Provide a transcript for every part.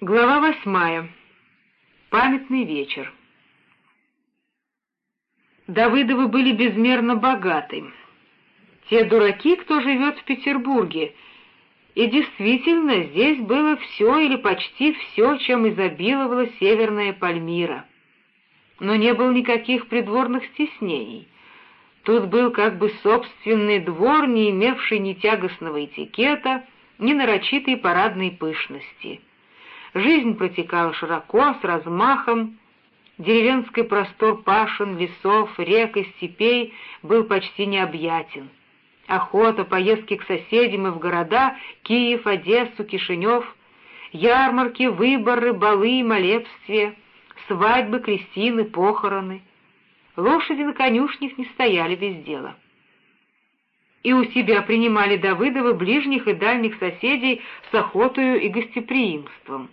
Глава восьмая. Памятный вечер. Давыдовы были безмерно богаты. Те дураки, кто живет в Петербурге. И действительно, здесь было все или почти все, чем изобиловала Северная Пальмира. Но не было никаких придворных стеснений. Тут был как бы собственный двор, не имевший ни тягостного этикета, ни нарочитой парадной пышности — Жизнь протекала широко, с размахом. Деревенский простор пашин, лесов, рек и степей был почти необъятен. Охота, поездки к соседям и в города — Киев, Одессу, Кишинев, ярмарки, выборы, балы, молебствия, свадьбы, крестины, похороны. Лошади на конюшнях не стояли без дела. И у себя принимали Давыдовы ближних и дальних соседей с охотою и гостеприимством.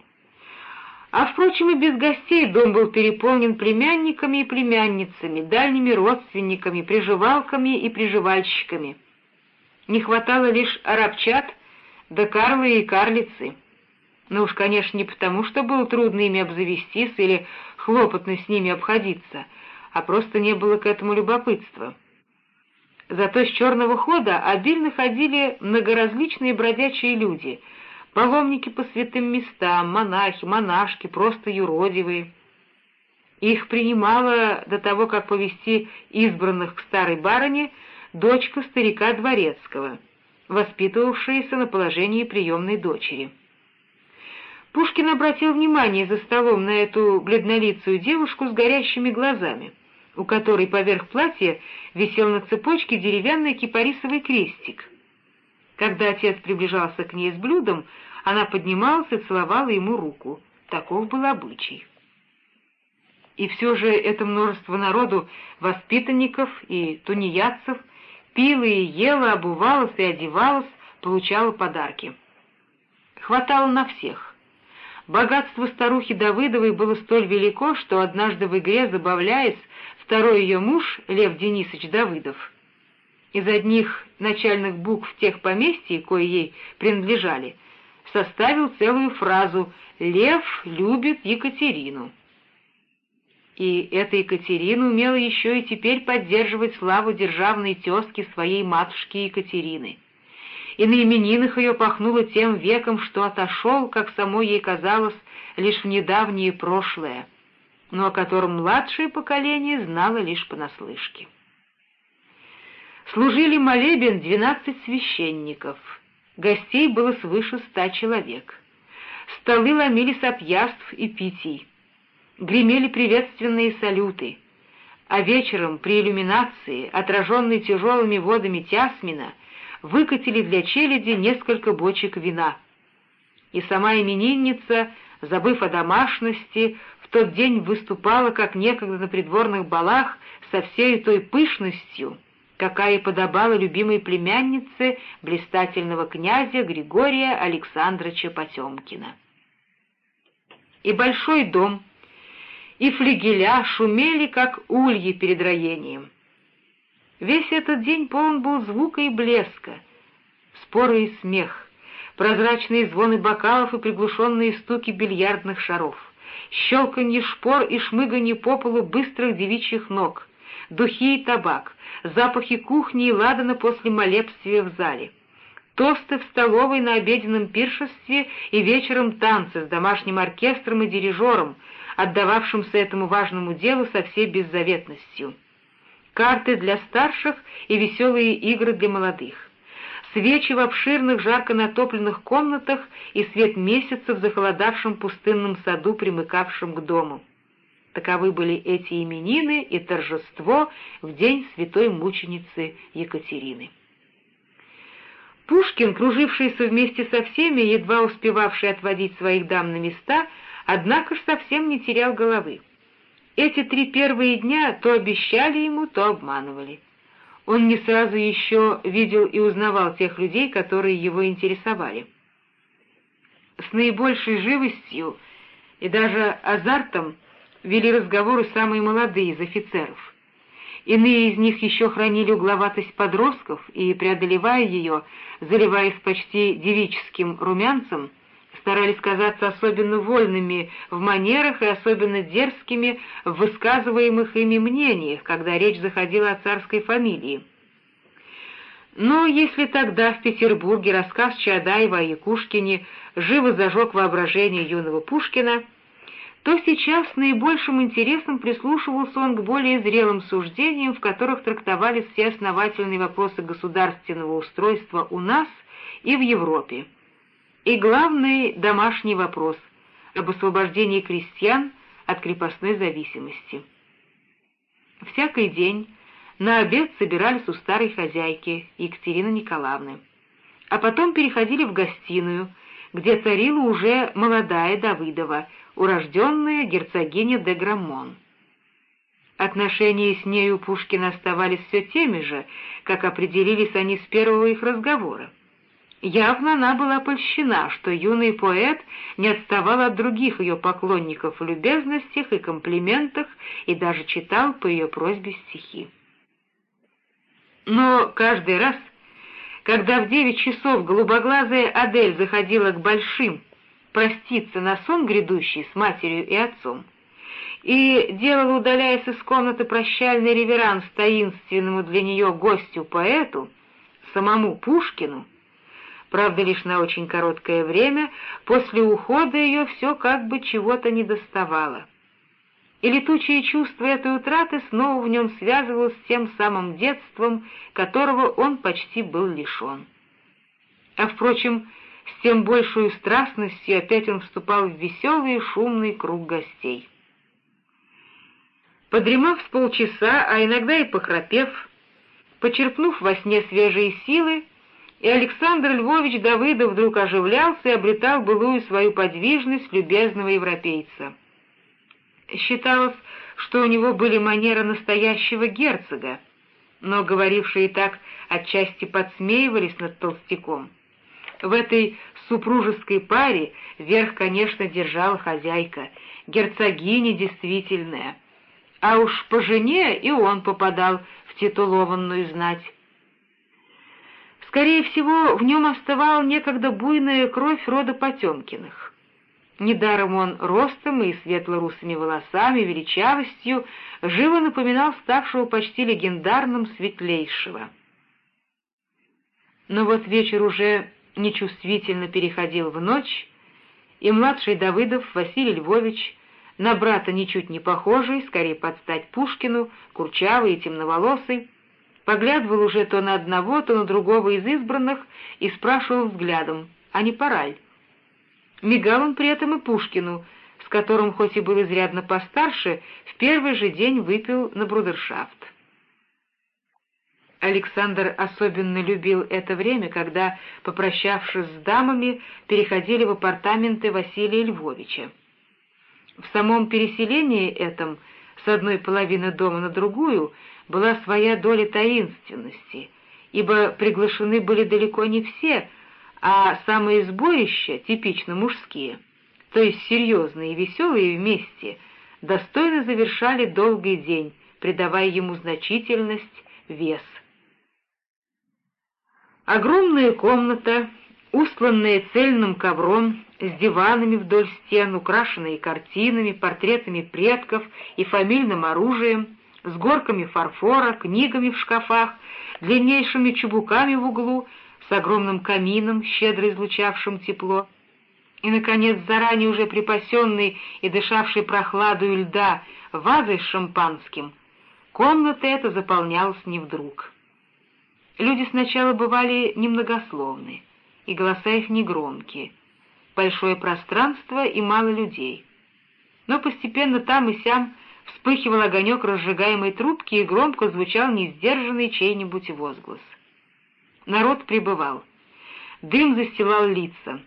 А, впрочем, и без гостей дом был переполнен племянниками и племянницами, дальними родственниками, приживалками и приживальщиками. Не хватало лишь арабчат, да карлы и карлицы. Но уж, конечно, не потому, что было трудно ими обзавестись или хлопотно с ними обходиться, а просто не было к этому любопытства. Зато с черного хода обильно ходили многоразличные бродячие люди — паломники по святым местам, монахи, монашки, просто юродивые. Их принимала до того, как повести избранных к старой барыне, дочка старика Дворецкого, воспитывавшаяся на положении приемной дочери. Пушкин обратил внимание за столом на эту бледнолицую девушку с горящими глазами, у которой поверх платья висел на цепочке деревянный кипарисовый крестик — когда отец приближался к ней с блюдом, она поднималась и целовала ему руку. Таков был обычай. И все же это множество народу, воспитанников и тунеядцев, пило и ела, обувалось и одевалось, получало подарки. Хватало на всех. Богатство старухи Давыдовой было столь велико, что однажды в игре, забавляясь, второй ее муж, Лев Денисович Давыдов, из одних начальных букв тех поместий, кои ей принадлежали, составил целую фразу «Лев любит Екатерину». И эта Екатерина умела еще и теперь поддерживать славу державной тезки своей матушки Екатерины. И на именинах ее пахнуло тем веком, что отошел, как само ей казалось, лишь в недавнее прошлое, но о котором младшее поколение знало лишь понаслышке служили молебен двенадцать священников. Гостей было свыше ста человек. Столы ломились от яств и питий. Гремели приветственные салюты. А вечером при иллюминации, отраженной тяжелыми водами Тясмина, выкатили для челяди несколько бочек вина. И сама именинница, забыв о домашности, в тот день выступала, как некогда на придворных балах, со всей той пышностью, какая подобала любимой племяннице блистательного князя Григория Александровича Потемкина. И большой дом, и флигеля шумели, как ульи перед роением. Весь этот день полон был звука и блеска, споры и смех, прозрачные звоны бокалов и приглушенные стуки бильярдных шаров, щелканье шпор и шмыганье по полу быстрых девичьих ног — духи и табак, запахи кухни и ладана после молебствия в зале, тосты в столовой на обеденном пиршестве и вечером танцы с домашним оркестром и дирижером, отдававшимся этому важному делу со всей беззаветностью, карты для старших и веселые игры для молодых, свечи в обширных жарко натопленных комнатах и свет месяца в захолодавшем пустынном саду, примыкавшем к дому. Таковы были эти именины и торжество в день святой мученицы Екатерины. Пушкин, кружившийся вместе со всеми, едва успевавший отводить своих дам на места, однако ж совсем не терял головы. Эти три первые дня то обещали ему, то обманывали. Он не сразу еще видел и узнавал тех людей, которые его интересовали. С наибольшей живостью и даже азартом вели разговоры самые молодые из офицеров. Иные из них еще хранили угловатость подростков и, преодолевая ее, заливаясь почти девическим румянцем, старались казаться особенно вольными в манерах и особенно дерзкими в высказываемых ими мнениях, когда речь заходила о царской фамилии. Но если тогда в Петербурге рассказ Чадаева о Якушкине живо зажег воображение юного Пушкина, то сейчас с наибольшим интересом прислушивался он к более зрелым суждениям, в которых трактовались все основательные вопросы государственного устройства у нас и в Европе. И главный домашний вопрос об освобождении крестьян от крепостной зависимости. Всякий день на обед собирались у старой хозяйки Екатерины Николаевны, а потом переходили в гостиную, где царила уже молодая Давыдова, урожденная герцогиня де Граммон. Отношения с нею Пушкина оставались все теми же, как определились они с первого их разговора. Явно она была польщена, что юный поэт не отставал от других ее поклонников в любезностях и комплиментах и даже читал по ее просьбе стихи. Но каждый раз, когда в девять часов голубоглазая Адель заходила к большим проститься на сон грядущий с матерью и отцом, и делала, удаляясь из комнаты, прощальный реверанс таинственному для нее гостю-поэту, самому Пушкину, правда, лишь на очень короткое время, после ухода ее все как бы чего-то недоставало и летучее чувство этой утраты снова в нем связывалось с тем самым детством, которого он почти был лишен. А, впрочем, с тем большей страстностью опять он вступал в веселый и шумный круг гостей. Подремав с полчаса, а иногда и похрапев, почерпнув во сне свежие силы, и Александр Львович Давыдов вдруг оживлялся и обретал былую свою подвижность любезного европейца — Считалось, что у него были манеры настоящего герцога, но говорившие так отчасти подсмеивались над толстяком. В этой супружеской паре верх, конечно, держала хозяйка, герцогиня действительная, а уж по жене и он попадал в титулованную знать. Скорее всего, в нем оставала некогда буйная кровь рода Потемкиных. Недаром он ростом и светло-русыми волосами, величавостью, живо напоминал ставшего почти легендарным светлейшего. Но вот вечер уже нечувствительно переходил в ночь, и младший Давыдов Василий Львович, на брата ничуть не похожий, скорее под стать Пушкину, курчавый и темноволосый, поглядывал уже то на одного, то на другого из избранных и спрашивал взглядом, а не пора? Мигал он при этом и Пушкину, с которым, хоть и был изрядно постарше, в первый же день выпил на брудершафт. Александр особенно любил это время, когда, попрощавшись с дамами, переходили в апартаменты Василия Львовича. В самом переселении этом с одной половины дома на другую была своя доля таинственности, ибо приглашены были далеко не все, а самые сборища, типично мужские, то есть серьезные и веселые вместе, достойно завершали долгий день, придавая ему значительность, вес. Огромная комната, устланная цельным ковром, с диванами вдоль стен, украшенные картинами, портретами предков и фамильным оружием, с горками фарфора, книгами в шкафах, длиннейшими чубуками в углу — с огромным камином, щедро излучавшим тепло, и, наконец, заранее уже припасенный и дышавший прохладу льда вазой с шампанским, комната эта заполнялась не вдруг. Люди сначала бывали немногословны, и голоса их негромкие, большое пространство и мало людей. Но постепенно там и сям вспыхивал огонек разжигаемой трубки, и громко звучал несдержанный чей-нибудь возглас. Народ прибывал. Дым застилал лица.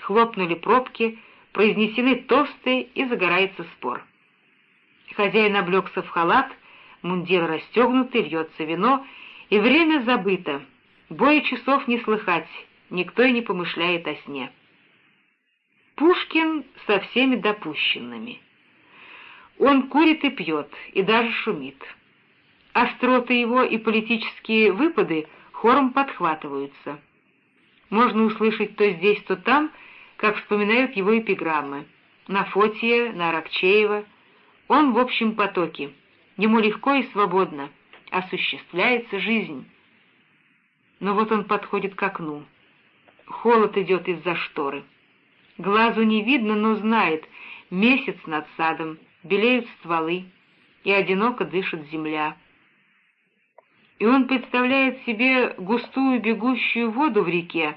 Хлопнули пробки, произнесены тосты, и загорается спор. Хозяин облегся в халат, мундир расстегнутый, льется вино, и время забыто. Боя часов не слыхать, никто и не помышляет о сне. Пушкин со всеми допущенными. Он курит и пьет, и даже шумит. Остроты его и политические выпады — хором подхватываются. Можно услышать то здесь, то там как вспоминают его эпиграммы. На Фотия, на Аракчеева. Он в общем потоке. Ему легко и свободно. Осуществляется жизнь. Но вот он подходит к окну. Холод идет из-за шторы. Глазу не видно, но знает, месяц над садом, белеют стволы, и одиноко дышит земля. И он представляет себе густую бегущую воду в реке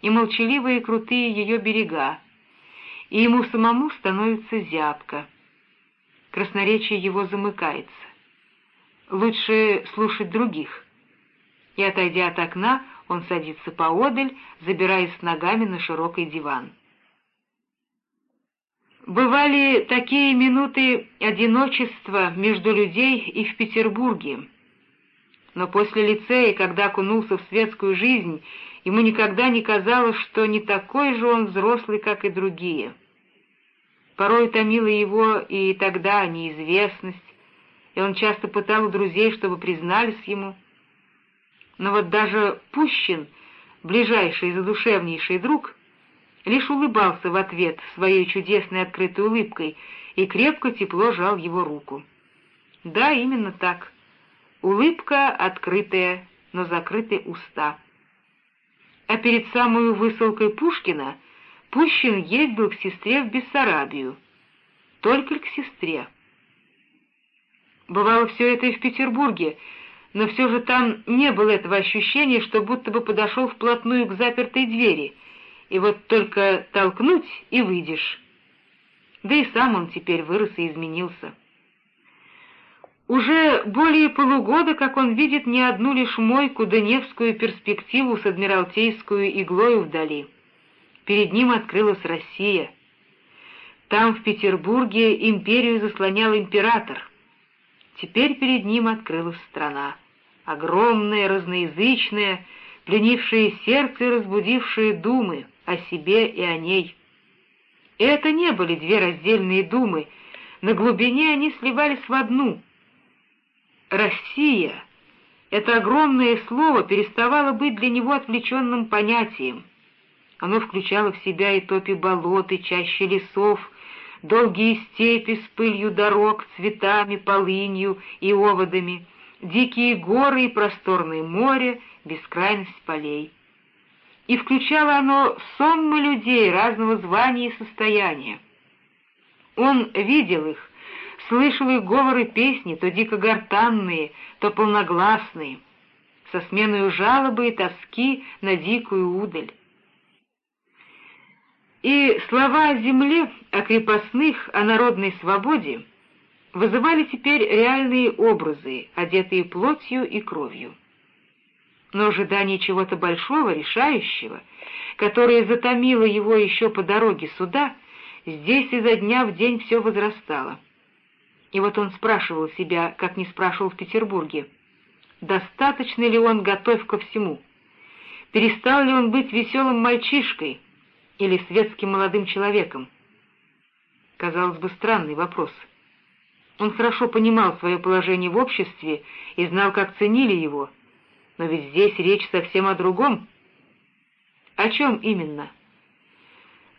и молчаливые крутые ее берега, и ему самому становится зябко. Красноречие его замыкается. Лучше слушать других. И, отойдя от окна, он садится поодаль, забираясь ногами на широкий диван. Бывали такие минуты одиночества между людей и в Петербурге. Но после лицея, когда окунулся в светскую жизнь, ему никогда не казалось, что не такой же он взрослый, как и другие. Порой томила его и тогда неизвестность, и он часто пытал у друзей, чтобы признались ему. Но вот даже Пущин, ближайший и задушевнейший друг — лишь улыбался в ответ своей чудесной открытой улыбкой и крепко тепло жал его руку. Да, именно так. Улыбка открытая, но закрытые уста. А перед самой высылкой Пушкина Пущин ездил к сестре в Бессарабию. Только к сестре. Бывало все это и в Петербурге, но все же там не было этого ощущения, что будто бы подошел вплотную к запертой двери — и вот только толкнуть — и выйдешь. Да и сам он теперь вырос и изменился. Уже более полугода, как он видит не одну лишь мойку да Невскую перспективу с Адмиралтейскую иглою вдали. Перед ним открылась Россия. Там, в Петербурге, империю заслонял император. Теперь перед ним открылась страна. Огромная, разноязычная, пленившая сердце и разбудившая думы о себе и о ней. это не были две раздельные думы, на глубине они сливались в одну. «Россия» — это огромное слово переставало быть для него отвлеченным понятием. Оно включало в себя и топи болот, и чаще лесов, долгие степи с пылью дорог, цветами, полынью и оводами, дикие горы и просторное море, бескрайность полей и включало оно сонмы людей разного звания и состояния. Он видел их, слышал их говоры песни, то дико гортанные, то полногласные, со сменой жалобы и тоски на дикую удаль. И слова о земле, о крепостных, о народной свободе вызывали теперь реальные образы, одетые плотью и кровью но ожидание чего-то большого, решающего, которое затомило его еще по дороге сюда, здесь изо дня в день все возрастало. И вот он спрашивал себя, как не спрашивал в Петербурге, достаточно ли он готов ко всему, перестал ли он быть веселым мальчишкой или светским молодым человеком. Казалось бы, странный вопрос. Он хорошо понимал свое положение в обществе и знал, как ценили его — но ведь здесь речь совсем о другом. О чем именно?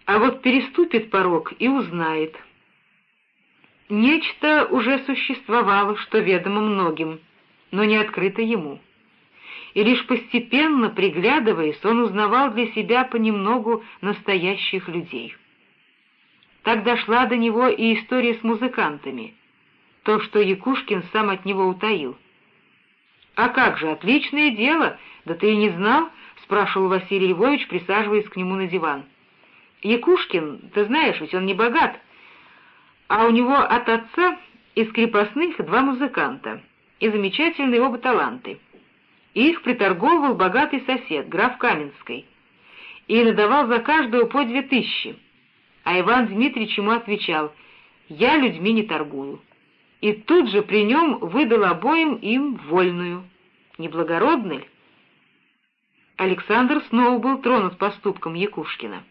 А вот переступит порог и узнает. Нечто уже существовало, что ведомо многим, но не открыто ему. И лишь постепенно, приглядываясь, он узнавал для себя понемногу настоящих людей. Так дошла до него и история с музыкантами, то, что Якушкин сам от него утаил — «А как же, отличное дело! Да ты и не знал?» — спрашивал Василий Львович, присаживаясь к нему на диван. «Якушкин, ты знаешь, ведь он не богат, а у него от отца из крепостных два музыканта, и замечательные оба таланты. Их приторговывал богатый сосед, граф Каменской, и надавал за каждого по две тысячи, а Иван Дмитриевич ему отвечал «Я людьми не торгую» и тут же при нем выдал обоим им вольную. Неблагородно ли? Александр снова был тронут поступком Якушкина.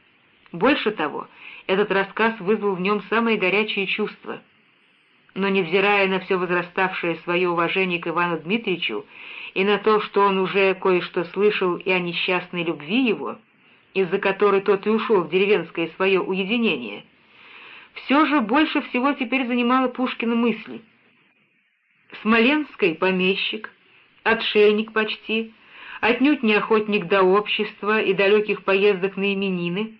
Больше того, этот рассказ вызвал в нем самые горячие чувства. Но, невзирая на все возраставшее свое уважение к Ивану Дмитриевичу и на то, что он уже кое-что слышал и о несчастной любви его, из-за которой тот и ушел в деревенское свое уединение, все же больше всего теперь занимала Пушкина мысли. Смоленский помещик, отшельник почти, отнюдь не охотник до общества и далеких поездок на именины.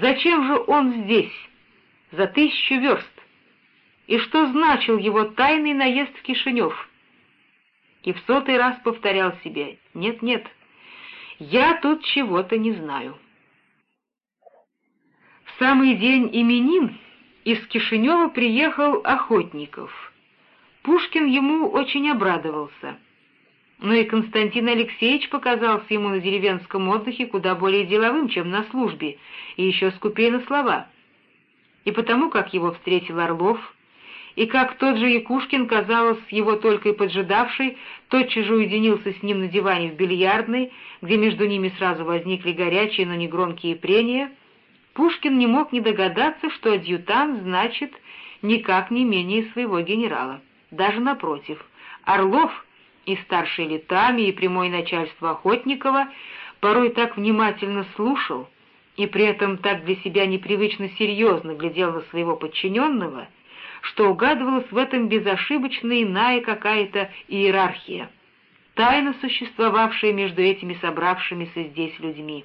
Зачем же он здесь, за тысячу верст? И что значил его тайный наезд в Кишинев? И в сотый раз повторял себе «Нет-нет, я тут чего-то не знаю». В самый день именин из Кишинева приехал Охотников. Пушкин ему очень обрадовался — но и Константин Алексеевич показался ему на деревенском отдыхе куда более деловым, чем на службе, и еще скупее на слова. И потому, как его встретил Орлов, и как тот же Якушкин, казалось, его только и поджидавший, тотчас же уединился с ним на диване в бильярдной, где между ними сразу возникли горячие, но негромкие прения, Пушкин не мог не догадаться, что адъютант значит никак не менее своего генерала. Даже напротив, Орлов — и старший летами, и прямое начальство Охотникова порой так внимательно слушал и при этом так для себя непривычно серьезно глядел на своего подчиненного, что угадывалась в этом безошибочно иная какая-то иерархия, тайно существовавшая между этими собравшимися здесь людьми.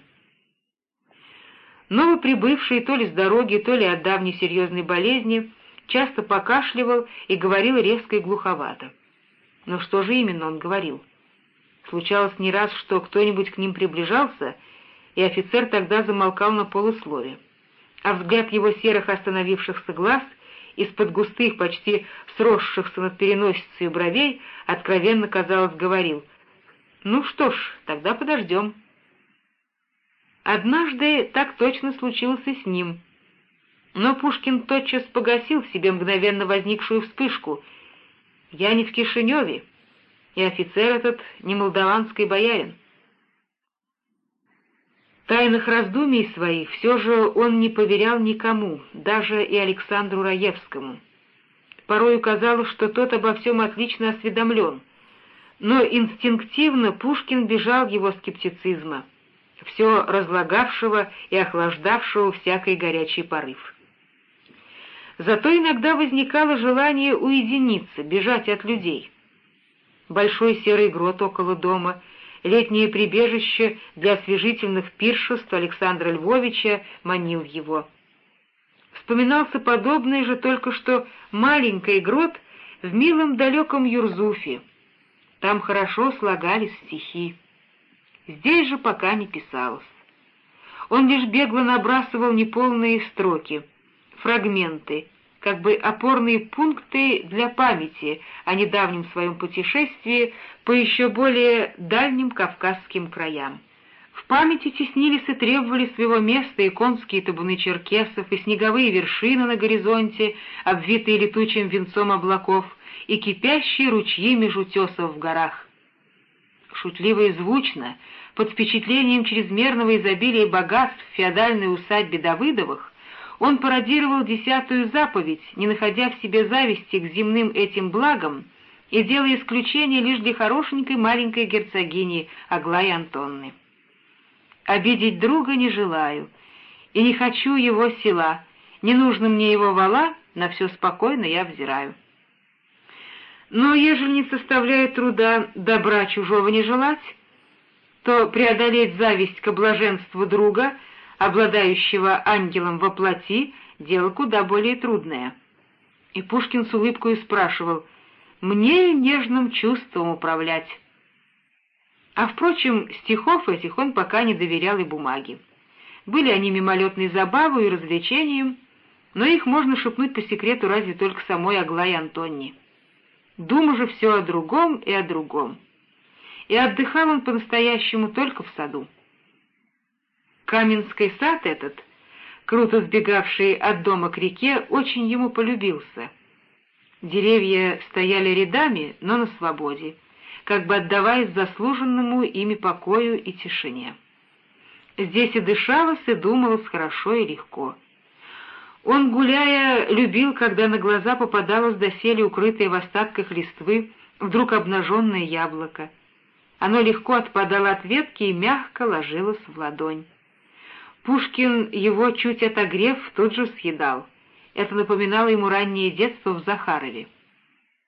Новоприбывший то ли с дороги, то ли от давней серьезной болезни, часто покашливал и говорил резко и глуховато. Но что же именно он говорил? Случалось не раз, что кто-нибудь к ним приближался, и офицер тогда замолкал на полуслове. А взгляд его серых остановившихся глаз из-под густых, почти сросшихся над переносицей бровей, откровенно, казалось, говорил, «Ну что ж, тогда подождем». Однажды так точно случилось и с ним. Но Пушкин тотчас погасил в себе мгновенно возникшую вспышку — я не в Кишиневе, и офицер этот не молдаванский боярин. Тайных раздумий своих все же он не поверял никому, даже и Александру Раевскому. Порою казалось, что тот обо всем отлично осведомлен, но инстинктивно Пушкин бежал его скептицизма, все разлагавшего и охлаждавшего всякий горячий порыв. Зато иногда возникало желание уединиться, бежать от людей. Большой серый грот около дома, летнее прибежище для освежительных пиршеств Александра Львовича манил его. Вспоминался подобный же только что маленький грот в милом далеком Юрзуфе. Там хорошо слагались стихи. Здесь же пока не писалось. Он лишь бегло набрасывал неполные строки — фрагменты, как бы опорные пункты для памяти о недавнем своем путешествии по еще более дальним кавказским краям. В памяти теснились и требовали своего места и конские табуны черкесов, и снеговые вершины на горизонте, обвитые летучим венцом облаков, и кипящие ручьи меж утесов в горах. Шутливо и звучно, под впечатлением чрезмерного изобилия богатств в феодальной усадьбе Давыдовых, он пародировал десятую заповедь, не находя в себе зависти к земным этим благам и делая исключение лишь для хорошенькой маленькой герцогини Аглаи Антонны. «Обидеть друга не желаю, и не хочу его села, не нужно мне его вала, на все спокойно я взираю». Но ежели не составляет труда добра чужого не желать, то преодолеть зависть к блаженству друга — обладающего ангелом во плоти, дело куда более трудное. И Пушкин с улыбкой спрашивал, «Мне нежным чувством управлять». А, впрочем, стихов этих он пока не доверял и бумаге. Были они мимолетной забавой и развлечением, но их можно шепнуть по секрету разве только самой Аглае Антонни. Дума же все о другом и о другом. И отдыхал он по-настоящему только в саду. Каменский сад этот, круто сбегавший от дома к реке, очень ему полюбился. Деревья стояли рядами, но на свободе, как бы отдаваясь заслуженному ими покою и тишине. Здесь и дышалось, и думалось хорошо и легко. Он, гуляя, любил, когда на глаза попадалось доселе укрытое в остатках листвы вдруг обнаженное яблоко. Оно легко отпадало от ветки и мягко ложилось в ладонь. Пушкин его, чуть отогрев, тут же съедал. Это напоминало ему раннее детство в Захарове.